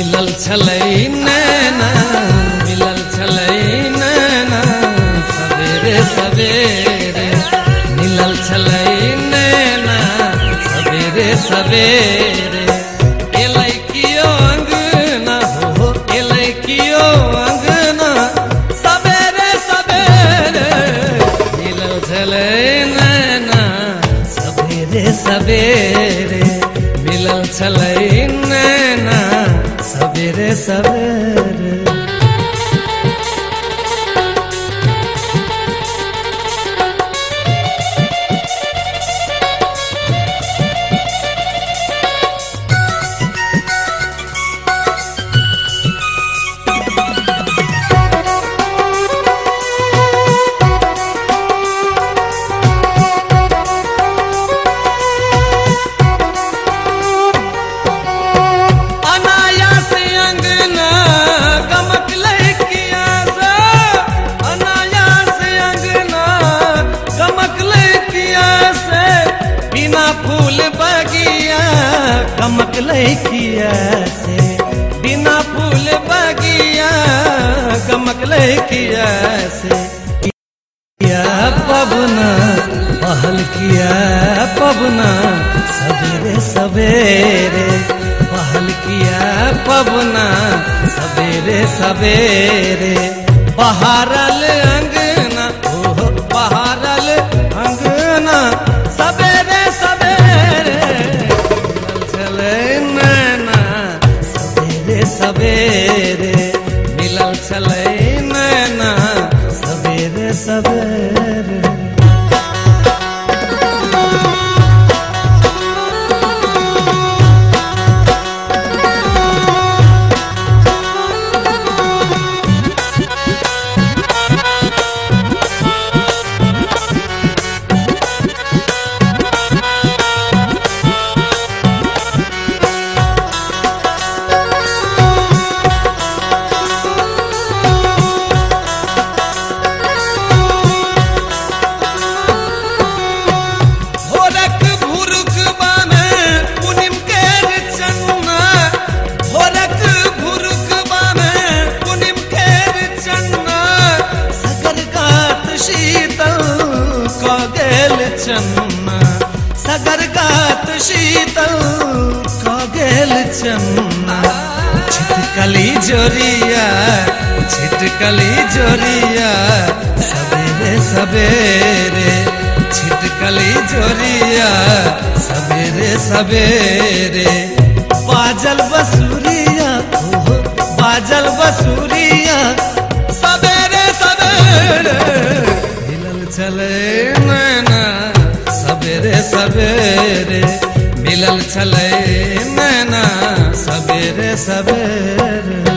छलै नैना, मिलल छलै नैना, सवेरे सवेरे। मिलल छलै नैना, सवेरे सवेरे। अंगना, हो सवेरे सवेरे मिलल नैना, सवेरे सवेरे। सवेरे सवेरे लैकिया बिना फूल बगिया से। किया पहल किया पवना, सवेरे सवेरे। पहल किया पवना, सवेरे सवेरे। बहारल अंगना सवेरे मिलल छलै सगर गात शीतल क गेल चन्ना छिटकली जोरिया छिटकली जोरिया, सवेरे सवेरे। छिटकली जोरिया, सवेरे सवेरे। बाजल बसुरिया बाजल बसुरिया। छलै नैना सवेरे सवेरे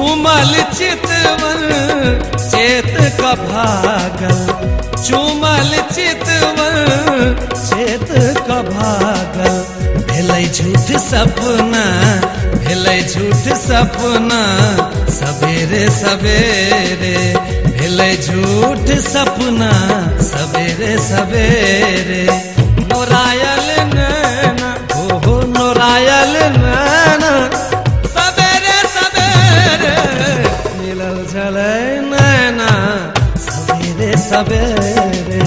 चुमल चितवन चेत क भागल चुमल चितवन चेत क भागल भेलै झूठ सपना भेलै झूठ सपना, सवेरे सवेरे। भेलै झूठ सपना, सवेरे सवेरे। नैना सवेरे सवेरे